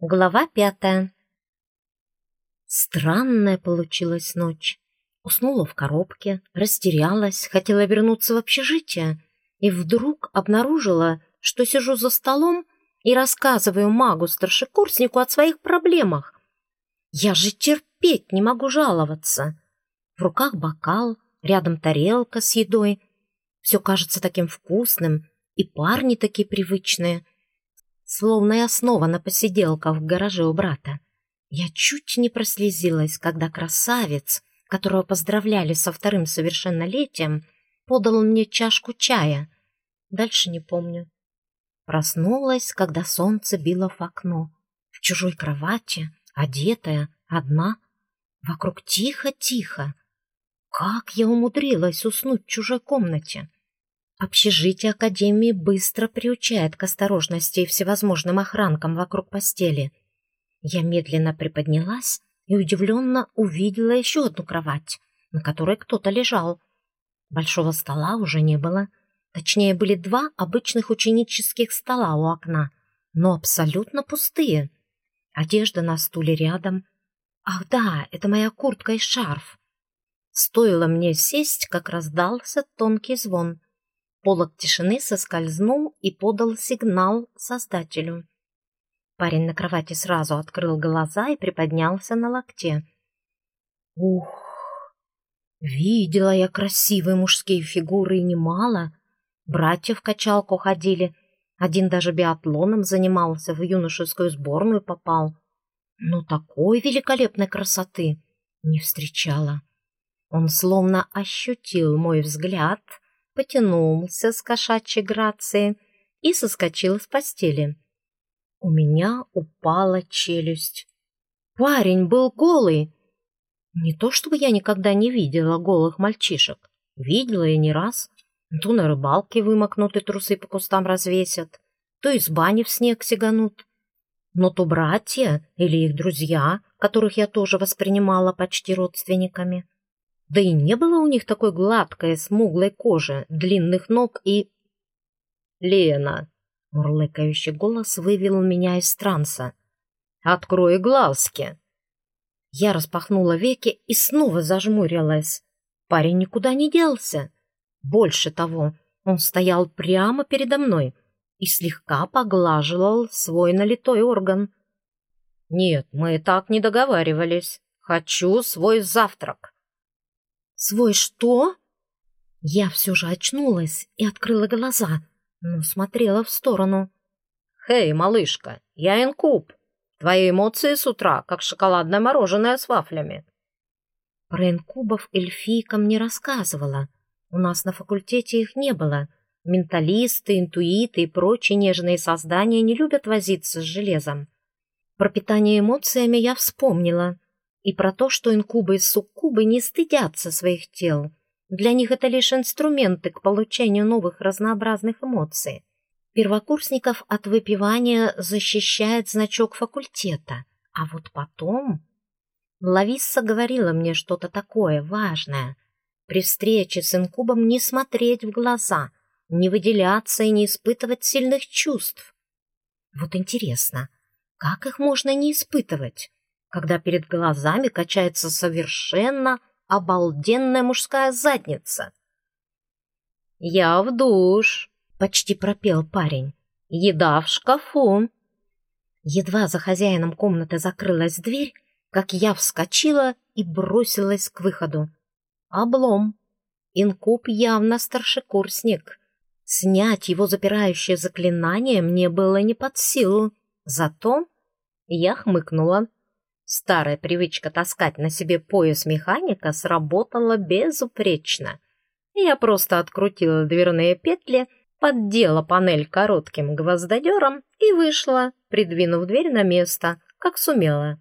Глава пятая. Странная получилась ночь. Уснула в коробке, растерялась, хотела вернуться в общежитие и вдруг обнаружила, что сижу за столом и рассказываю магу-старшекурснику о своих проблемах. Я же терпеть не могу жаловаться. В руках бокал, рядом тарелка с едой. Все кажется таким вкусным, и парни такие привычные — словно я снова на посиделках в гараже у брата. Я чуть не прослезилась, когда красавец, которого поздравляли со вторым совершеннолетием, подал мне чашку чая. Дальше не помню. Проснулась, когда солнце било в окно. В чужой кровати, одетая, одна. Вокруг тихо-тихо. Как я умудрилась уснуть в чужой комнате? Общежитие Академии быстро приучает к осторожности и всевозможным охранкам вокруг постели. Я медленно приподнялась и удивленно увидела еще одну кровать, на которой кто-то лежал. Большого стола уже не было. Точнее, были два обычных ученических стола у окна, но абсолютно пустые. Одежда на стуле рядом. Ах да, это моя куртка и шарф. Стоило мне сесть, как раздался тонкий звон — Полок тишины соскользнул и подал сигнал создателю. Парень на кровати сразу открыл глаза и приподнялся на локте. Ух! Видела я красивые мужские фигуры и немало. Братья в качалку ходили. Один даже биатлоном занимался, в юношескую сборную попал. Но такой великолепной красоты не встречала. Он словно ощутил мой взгляд — потянулся с кошачьей грацией и соскочил с постели. У меня упала челюсть. Парень был голый. Не то чтобы я никогда не видела голых мальчишек. Видела я не раз. То на рыбалке вымокнуты трусы по кустам развесят, то из бани в снег сиганут. Но то братья или их друзья, которых я тоже воспринимала почти родственниками, да и не было у них такой гладкой, смуглой кожи, длинных ног и... «Лена!» — мурлыкающий голос вывел меня из транса. «Открой глазки!» Я распахнула веки и снова зажмурилась. Парень никуда не делся. Больше того, он стоял прямо передо мной и слегка поглаживал свой налитой орган. «Нет, мы так не договаривались. Хочу свой завтрак!» «Свой что?» Я все же очнулась и открыла глаза, но смотрела в сторону. «Хей, малышка, я инкуб. Твои эмоции с утра, как шоколадное мороженое с вафлями». Про инкубов эльфийка мне рассказывала. У нас на факультете их не было. Менталисты, интуиты и прочие нежные создания не любят возиться с железом. Про питание эмоциями я вспомнила — и про то, что инкубы и суккубы не стыдятся своих тел. Для них это лишь инструменты к получению новых разнообразных эмоций. Первокурсников от выпивания защищает значок факультета, а вот потом... Лависса говорила мне что-то такое важное. При встрече с инкубом не смотреть в глаза, не выделяться и не испытывать сильных чувств. Вот интересно, как их можно не испытывать? Когда перед глазами качается совершенно обалденная мужская задница. «Я в душ», — почти пропел парень. «Еда в шкафу». Едва за хозяином комнаты закрылась дверь, как я вскочила и бросилась к выходу. Облом. Инкуб явно старшекурсник. Снять его запирающее заклинание мне было не под силу. Зато я хмыкнула. Старая привычка таскать на себе пояс механика сработала безупречно. Я просто открутила дверные петли, поддела панель коротким гвоздодером и вышла, придвинув дверь на место, как сумела.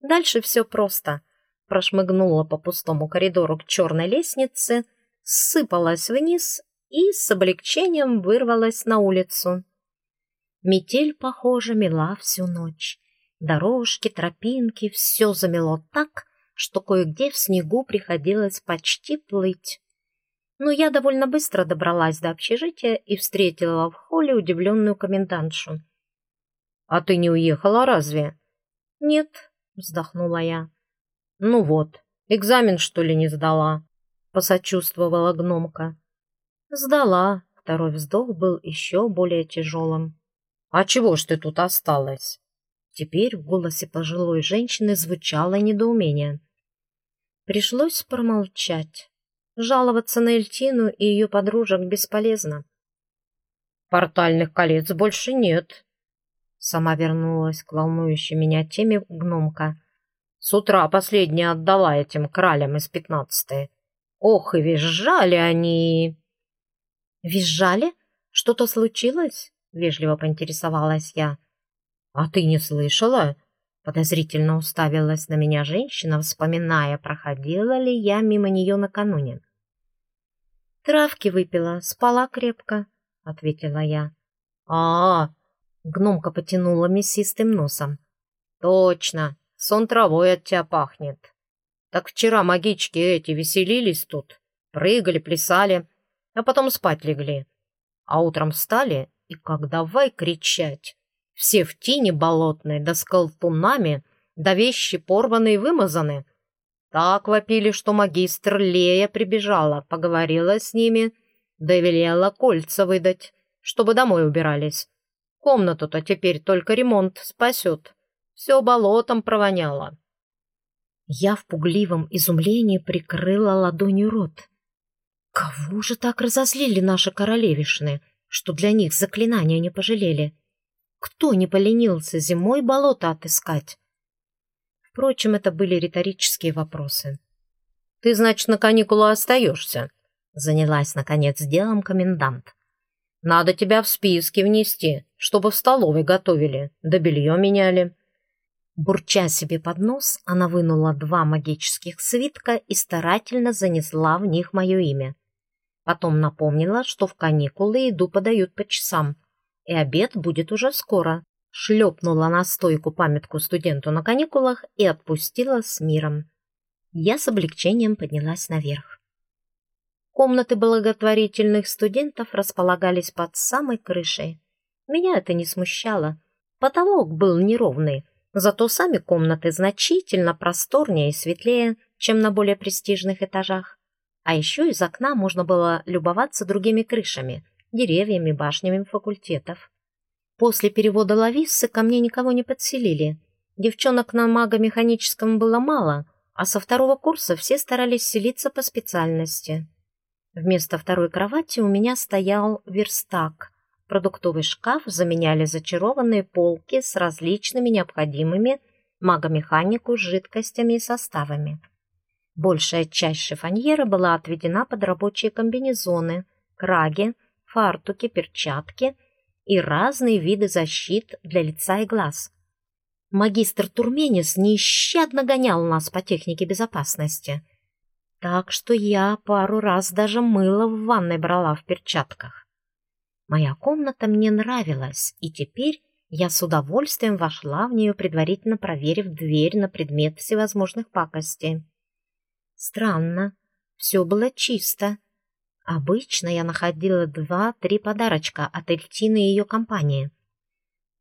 Дальше все просто. Прошмыгнула по пустому коридору к черной лестнице, сыпалась вниз и с облегчением вырвалась на улицу. Метель, похоже, мела всю ночь. Дорожки, тропинки, все замело так, что кое-где в снегу приходилось почти плыть. Но я довольно быстро добралась до общежития и встретила в холле удивленную комендантшу. А ты не уехала разве? Нет, вздохнула я. Ну вот, экзамен что ли не сдала? Посочувствовала гномка. Сдала. Второй вздох был еще более тяжелым. А чего ж ты тут осталась? Теперь в голосе пожилой женщины звучало недоумение. Пришлось промолчать. Жаловаться на Эльтину и ее подружек бесполезно. «Портальных колец больше нет», — сама вернулась к волнующей меня теме гномка. «С утра последняя отдала этим кралям из пятнадцатой. Ох, и визжали они!» «Визжали? Что-то случилось?» — вежливо поинтересовалась я. «А ты не слышала?» Подозрительно уставилась на меня женщина, вспоминая, проходила ли я мимо нее накануне. «Травки выпила, спала крепко», — ответила я. а, -а, -а Гномка потянула мясистым носом. «Точно, сон травой от тебя пахнет. Так вчера магички эти веселились тут, прыгали, плясали, а потом спать легли. А утром встали и как давай кричать. Все в тени болотной, да с колтунами, да вещи порваны и вымазаны. Так вопили, что магистр Лея прибежала, поговорила с ними, да велела кольца выдать, чтобы домой убирались. Комнату-то теперь только ремонт спасет. Все болотом провоняло. Я в пугливом изумлении прикрыла ладонью рот. Кого же так разозлили наши королевишны, что для них заклинания не пожалели? Кто не поленился зимой болото отыскать? Впрочем, это были риторические вопросы. «Ты, значит, на каникулы остаешься?» Занялась, наконец, делом комендант. «Надо тебя в списки внести, чтобы в столовой готовили, да белье меняли». Бурча себе под нос, она вынула два магических свитка и старательно занесла в них мое имя. Потом напомнила, что в каникулы еду подают по часам – и обед будет уже скоро. Шлепнула на стойку памятку студенту на каникулах и отпустила с миром. Я с облегчением поднялась наверх. Комнаты благотворительных студентов располагались под самой крышей. Меня это не смущало. Потолок был неровный, зато сами комнаты значительно просторнее и светлее, чем на более престижных этажах. А еще из окна можно было любоваться другими крышами – деревьями, башнями факультетов. После перевода Лависсы ко мне никого не подселили. Девчонок на магомеханическом было мало, а со второго курса все старались селиться по специальности. Вместо второй кровати у меня стоял верстак. Продуктовый шкаф заменяли зачарованные полки с различными необходимыми магомеханику жидкостями и составами. Большая часть шифоньера была отведена под рабочие комбинезоны, краги, фартуки, перчатки и разные виды защит для лица и глаз. Магистр Турменис нещадно гонял нас по технике безопасности, так что я пару раз даже мыло в ванной брала в перчатках. Моя комната мне нравилась, и теперь я с удовольствием вошла в нее, предварительно проверив дверь на предмет всевозможных пакостей. Странно, все было чисто, Обычно я находила два-три подарочка от Эльтины и ее компании.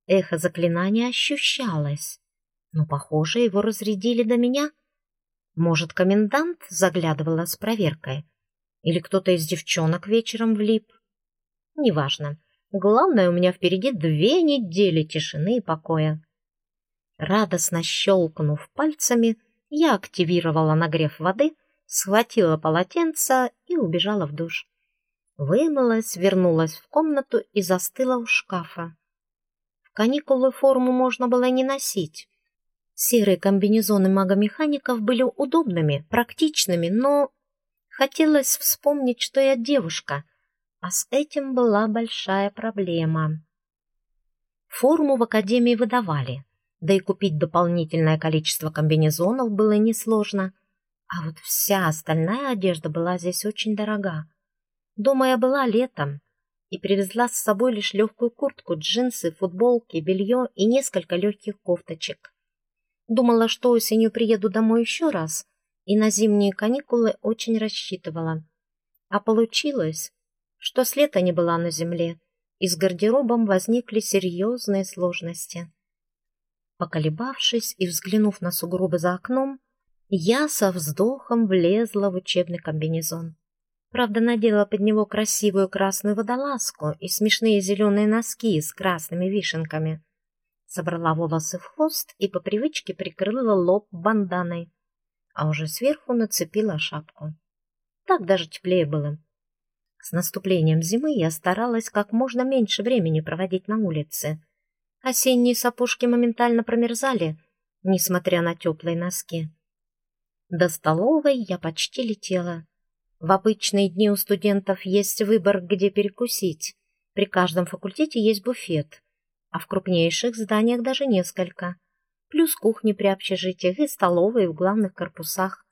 Эхо заклинания ощущалось, но, похоже, его разрядили до меня. Может, комендант заглядывала с проверкой? Или кто-то из девчонок вечером влип? Неважно. Главное, у меня впереди две недели тишины и покоя. Радостно щелкнув пальцами, я активировала нагрев воды — схватила полотенце и убежала в душ. Вымылась, вернулась в комнату и застыла у шкафа. В каникулы форму можно было не носить. Серые комбинезоны магомехаников были удобными, практичными, но хотелось вспомнить, что я девушка, а с этим была большая проблема. Форму в академии выдавали, да и купить дополнительное количество комбинезонов было несложно – а вот вся остальная одежда была здесь очень дорога. Дома я была летом и привезла с собой лишь легкую куртку, джинсы, футболки, белье и несколько легких кофточек. Думала, что осенью приеду домой еще раз, и на зимние каникулы очень рассчитывала. А получилось, что с лета не была на земле, и с гардеробом возникли серьезные сложности. Поколебавшись и взглянув на сугробы за окном, я со вздохом влезла в учебный комбинезон. Правда, надела под него красивую красную водолазку и смешные зеленые носки с красными вишенками. Собрала волосы в хвост и по привычке прикрыла лоб банданой, а уже сверху нацепила шапку. Так даже теплее было. С наступлением зимы я старалась как можно меньше времени проводить на улице. Осенние сапожки моментально промерзали, несмотря на теплые носки. До столовой я почти летела. В обычные дни у студентов есть выбор, где перекусить. При каждом факультете есть буфет, а в крупнейших зданиях даже несколько. Плюс кухни при общежитиях и столовые в главных корпусах.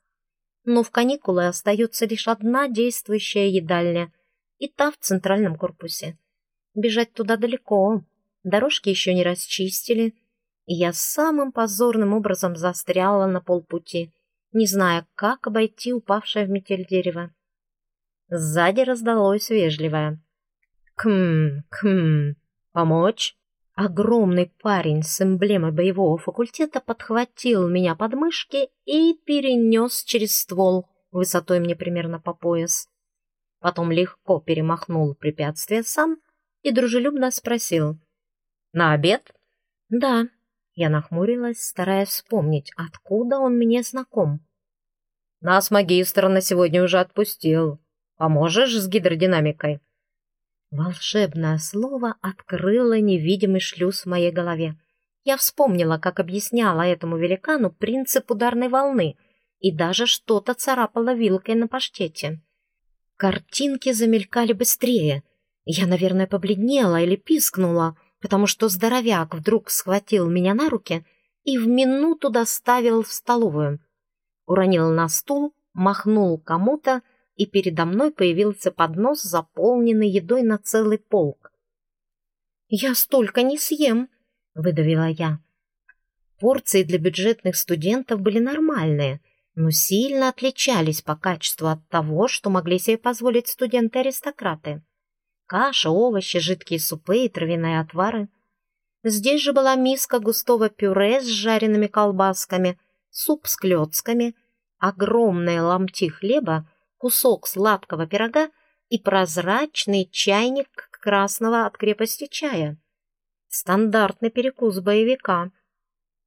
Но в каникулы остается лишь одна действующая едальня, и та в центральном корпусе. Бежать туда далеко, дорожки еще не расчистили, и я самым позорным образом застряла на полпути, не зная, как обойти упавшее в метель дерево. Сзади раздалось вежливое. «Км, км, помочь?» Огромный парень с эмблемой боевого факультета подхватил меня под мышки и перенес через ствол, высотой мне примерно по пояс. Потом легко перемахнул препятствие сам и дружелюбно спросил. «На обед?» «Да», — я нахмурилась, стараясь вспомнить, откуда он мне знаком. «Нас магистр на сегодня уже отпустил. Поможешь с гидродинамикой?» Волшебное слово открыло невидимый шлюз в моей голове. Я вспомнила, как объясняла этому великану принцип ударной волны и даже что-то царапала вилкой на паштете. Картинки замелькали быстрее. Я, наверное, побледнела или пискнула, потому что здоровяк вдруг схватил меня на руки и в минуту доставил в столовую. Уронил на стул, махнул кому-то, и передо мной появился поднос, заполненный едой на целый полк. «Я столько не съем!» — выдавила я. Порции для бюджетных студентов были нормальные, но сильно отличались по качеству от того, что могли себе позволить студенты-аристократы. Каша, овощи, жидкие супы и травяные отвары. Здесь же была миска густого пюре с жареными колбасками, суп с клетками, огромные ломти хлеба кусок сладкого пирога и прозрачный чайник красного от крепости чая. Стандартный перекус боевика.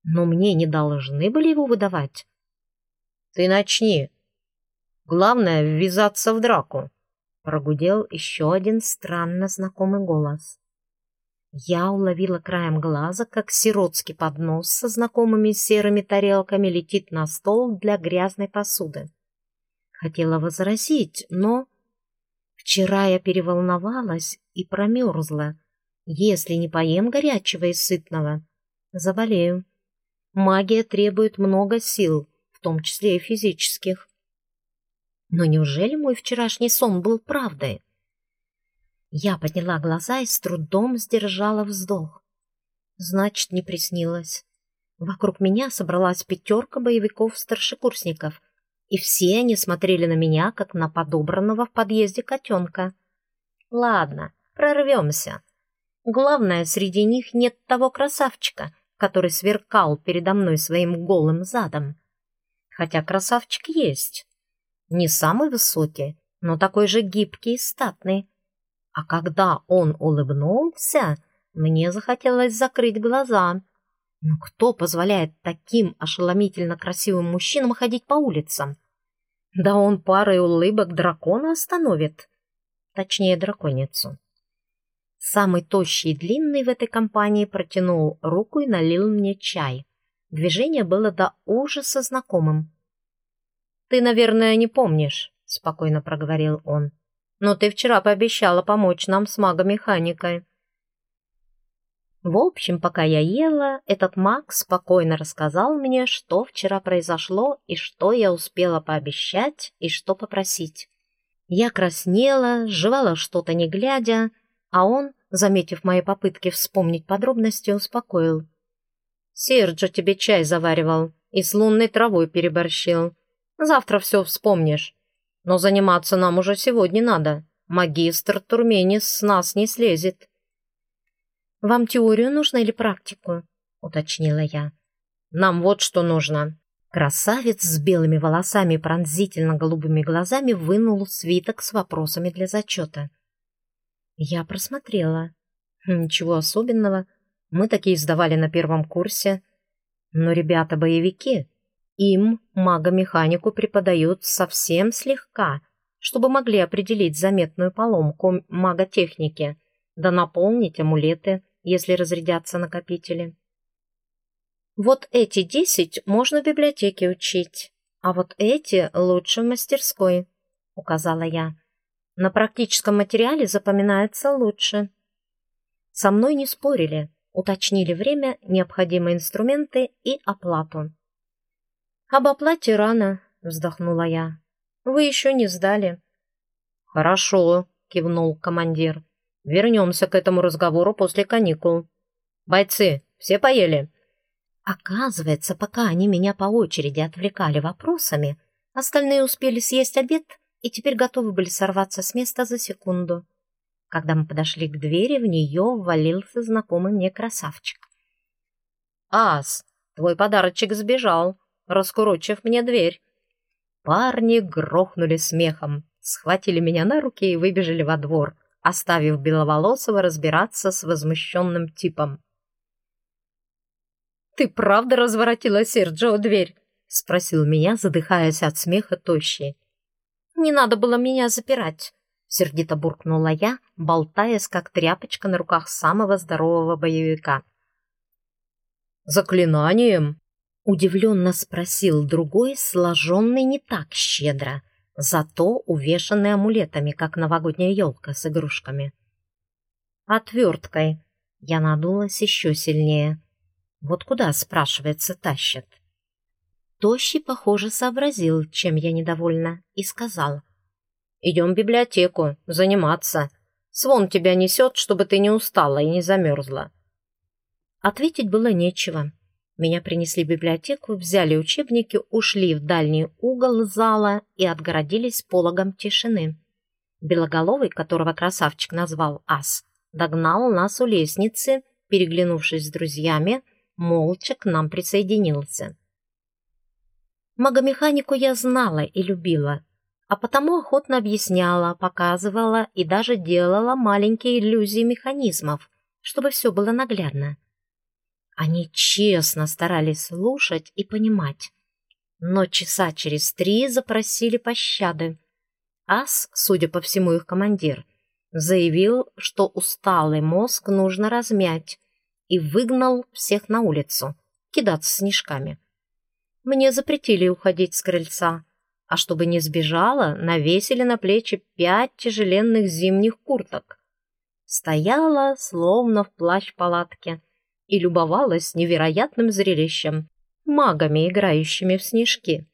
Но мне не должны были его выдавать. «Ты начни. Главное — ввязаться в драку», — прогудел еще один странно знакомый голос. Я уловила краем глаза, как сиротский поднос со знакомыми серыми тарелками летит на стол для грязной посуды. Хотела возразить, но... Вчера я переволновалась и промерзла. Если не поем горячего и сытного, заболею. Магия требует много сил, в том числе и физических. Но неужели мой вчерашний сон был правдой? Я подняла глаза и с трудом сдержала вздох. Значит, не приснилось. Вокруг меня собралась пятерка боевиков-старшекурсников, и все они смотрели на меня, как на подобранного в подъезде котенка. Ладно, прорвемся. Главное, среди них нет того красавчика, который сверкал передо мной своим голым задом. Хотя красавчик есть. Не самый высокий, но такой же гибкий и статный. А когда он улыбнулся, мне захотелось закрыть глаза. Но кто позволяет таким ошеломительно красивым мужчинам ходить по улицам? Да он парой улыбок дракона остановит. Точнее, драконицу. Самый тощий и длинный в этой компании протянул руку и налил мне чай. Движение было до ужаса знакомым. «Ты, наверное, не помнишь», — спокойно проговорил он. «Но ты вчера пообещала помочь нам с магомеханикой». В общем, пока я ела, этот маг спокойно рассказал мне, что вчера произошло и что я успела пообещать и что попросить. Я краснела, жевала что-то не глядя, а он, заметив мои попытки вспомнить подробности, успокоил. «Серджо тебе чай заваривал и с лунной травой переборщил. Завтра все вспомнишь. Но заниматься нам уже сегодня надо. Магистр Турменис с нас не слезет». Вам теорию нужно или практику?» — уточнила я. «Нам вот что нужно». Красавец с белыми волосами и пронзительно-голубыми глазами вынул свиток с вопросами для зачета. Я просмотрела. Ничего особенного. Мы такие сдавали на первом курсе. Но ребята-боевики. Им мага-механику преподают совсем слегка, чтобы могли определить заметную поломку маготехники, да наполнить амулеты, если разрядятся накопители. Вот эти десять можно в библиотеке учить, а вот эти лучше в мастерской, указала я. На практическом материале запоминается лучше. Со мной не спорили, уточнили время, необходимые инструменты и оплату. «Об оплате рано», — вздохнула я. «Вы еще не сдали». «Хорошо», — кивнул командир. «Вернемся к этому разговору после каникул. Бойцы, все поели?» Оказывается, пока они меня по очереди отвлекали вопросами, остальные успели съесть обед и теперь готовы были сорваться с места за секунду. Когда мы подошли к двери, в нее ввалился знакомый мне красавчик. «Ас, твой подарочек сбежал, раскурочив мне дверь». Парни грохнули смехом, схватили меня на руки и выбежали во двор, оставив Беловолосого разбираться с возмущенным типом. «Ты правда разворотила Серджио дверь?» — спросил меня, задыхаясь от смеха тощий. «Не надо было меня запирать», — сердито буркнула я, болтаясь, как тряпочка на руках самого здорового боевика. «Заклинанием?» — удивленно спросил другой, сложенный не так щедро, зато увешанный амулетами, как новогодняя елка с игрушками. «Отверткой». Я надулась еще сильнее. Вот куда, спрашивается, тащат? Тощий, похоже, сообразил, чем я недовольна, и сказал. «Идем в библиотеку, заниматься. Свон тебя несет, чтобы ты не устала и не замерзла». Ответить было нечего. Меня принесли в библиотеку, взяли учебники, ушли в дальний угол зала и отгородились пологом тишины. Белоголовый, которого красавчик назвал Ас, догнал нас у лестницы, переглянувшись с друзьями, молча к нам присоединился. Магомеханику я знала и любила, а потому охотно объясняла, показывала и даже делала маленькие иллюзии механизмов, чтобы все было наглядно. Они честно старались слушать и понимать, но часа через три запросили пощады. Ас, судя по всему их командир, заявил, что усталый мозг нужно размять, и выгнал всех на улицу, кидаться снежками. Мне запретили уходить с крыльца, а чтобы не сбежала, навесили на плечи пять тяжеленных зимних курток. Стояла, словно в плащ-палатке, и любовалась невероятным зрелищем, магами, играющими в снежки.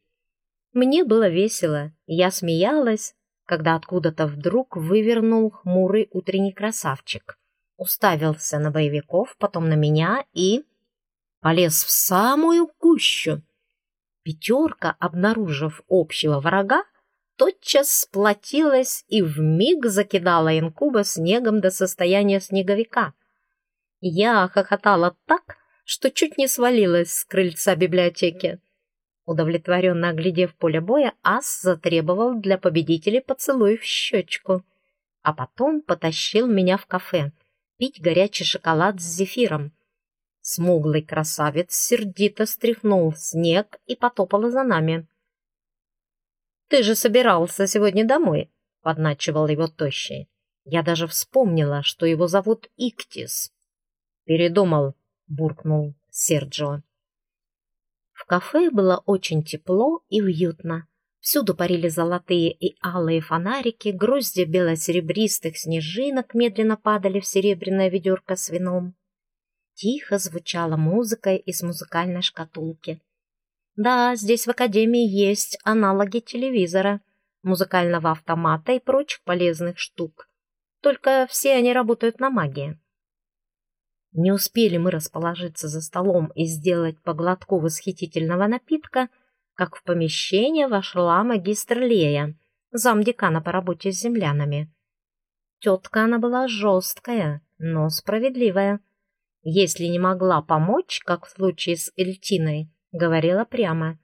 Мне было весело, я смеялась, когда откуда-то вдруг вывернул хмурый утренний красавчик уставился на боевиков, потом на меня и... полез в самую кущу. Пятерка, обнаружив общего врага, тотчас сплотилась и вмиг закидала инкуба снегом до состояния снеговика. Я хохотала так, что чуть не свалилась с крыльца библиотеки. Удовлетворенно оглядев поле боя, ас затребовал для победителей поцелуй в щечку, а потом потащил меня в кафе — пить горячий шоколад с зефиром. Смуглый красавец сердито стряхнул снег и потопал за нами. «Ты же собирался сегодня домой», — подначивал его тощий. Я даже вспомнила, что его зовут Иктис. «Передумал», — буркнул Серджио. В кафе было очень тепло и уютно. Всюду парили золотые и алые фонарики, гроздья бело-серебристых снежинок медленно падали в серебряное ведерко с вином. Тихо звучала музыка из музыкальной шкатулки. Да, здесь в академии есть аналоги телевизора, музыкального автомата и прочих полезных штук. Только все они работают на магии. Не успели мы расположиться за столом и сделать по глотку восхитительного напитка — как в помещение вошла магистр Лея, замдекана по работе с землянами. Тетка она была жесткая, но справедливая. Если не могла помочь, как в случае с Эльтиной, говорила прямо.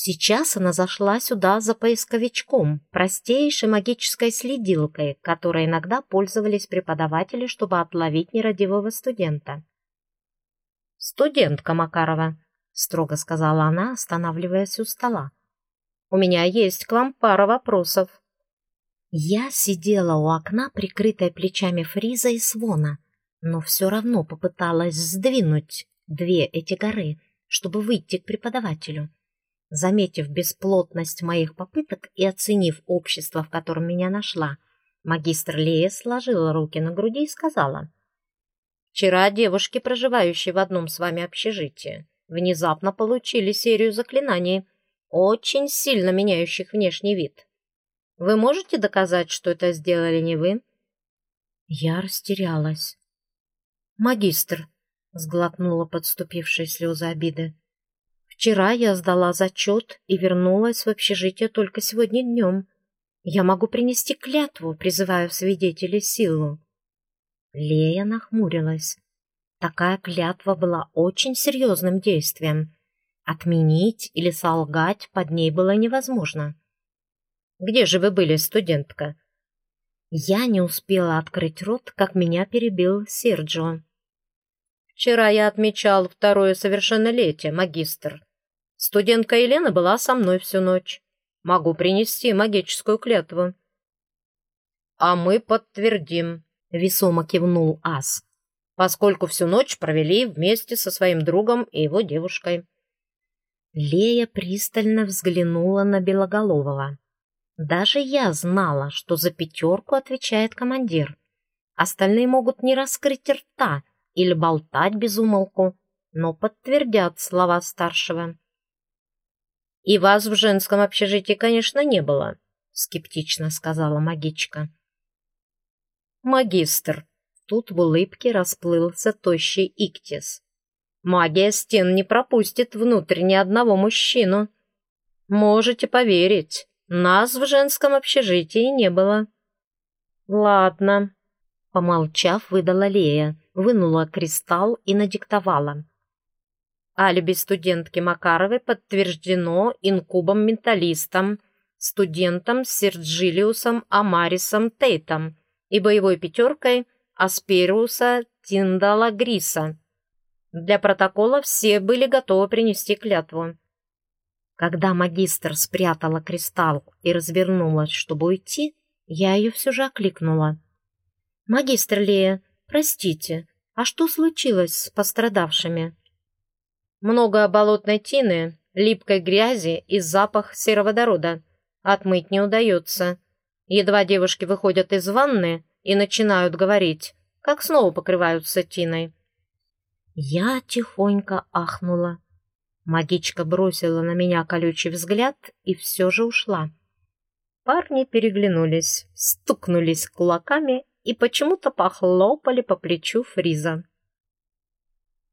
Сейчас она зашла сюда за поисковичком, простейшей магической следилкой, которой иногда пользовались преподаватели, чтобы отловить нерадивого студента. «Студентка Макарова», — строго сказала она, останавливаясь у стола. «У меня есть к вам пара вопросов». Я сидела у окна, прикрытая плечами Фриза и Свона, но все равно попыталась сдвинуть две эти горы, чтобы выйти к преподавателю. Заметив бесплотность моих попыток и оценив общество, в котором меня нашла, магистр Лея сложила руки на груди и сказала, «Вчера девушки, проживающие в одном с вами общежитии, внезапно получили серию заклинаний, очень сильно меняющих внешний вид. Вы можете доказать, что это сделали не вы?» Я растерялась. «Магистр», — сглотнула подступившие слезы обиды, Вчера я сдала зачет и вернулась в общежитие только сегодня днем. Я могу принести клятву, призывая в свидетели силу. Лея нахмурилась. Такая клятва была очень серьезным действием. Отменить или солгать под ней было невозможно. «Где же вы были, студентка?» Я не успела открыть рот, как меня перебил Серджио. «Вчера я отмечал второе совершеннолетие, магистр. Студентка Елена была со мной всю ночь. Могу принести магическую клятву». «А мы подтвердим», — весомо кивнул Ас, «поскольку всю ночь провели вместе со своим другом и его девушкой». Лея пристально взглянула на Белоголового. Даже я знала, что за пятерку отвечает командир. Остальные могут не раскрыть рта или болтать без умолку, но подтвердят слова старшего. «И вас в женском общежитии, конечно, не было», — скептично сказала магичка. «Магистр», — тут в улыбке расплылся тощий Иктис. «Магия стен не пропустит внутрь ни одного мужчину. Можете поверить, нас в женском общежитии не было». «Ладно», — помолчав, выдала Лея, вынула кристалл и надиктовала. Алиби студентки Макаровой подтверждено инкубом-менталистом, студентом Серджилиусом Амарисом Тейтом и боевой пятеркой Аспериуса Тиндала Гриса. Для протокола все были готовы принести клятву. Когда магистр спрятала кристалл и развернулась, чтобы уйти, я ее все же окликнула. «Магистр Лея, простите, а что случилось с пострадавшими?» Много болотной тины, липкой грязи и запах сероводорода. Отмыть не удается. Едва девушки выходят из ванны и начинают говорить, как снова покрываются тиной. Я тихонько ахнула. Магичка бросила на меня колючий взгляд и все же ушла. Парни переглянулись, стукнулись кулаками и почему-то похлопали по плечу Фриза.